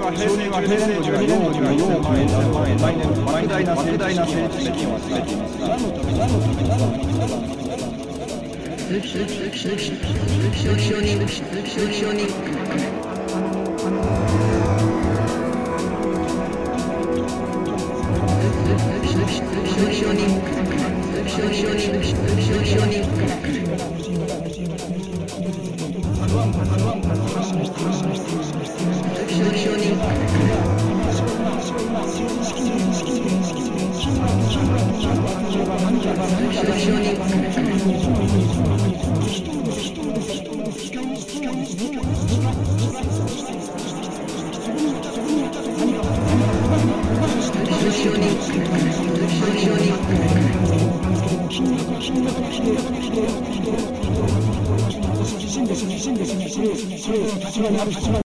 承認は平年度には4億4万円万円来年莫大な莫大な政治資金を集めています何のため何のため何のため何のため鈴木鈴木鈴木鈴木鈴木鈴木承認鈴木鈴木承認鈴木鈴木鈴木鈴木承認鈴木承認鈴木鈴木鈴木承認鈴木鈴木承認鈴木鈴木承認鈴木承認鈴木鈴木承認死んで死んで死んで死んで死んで死んで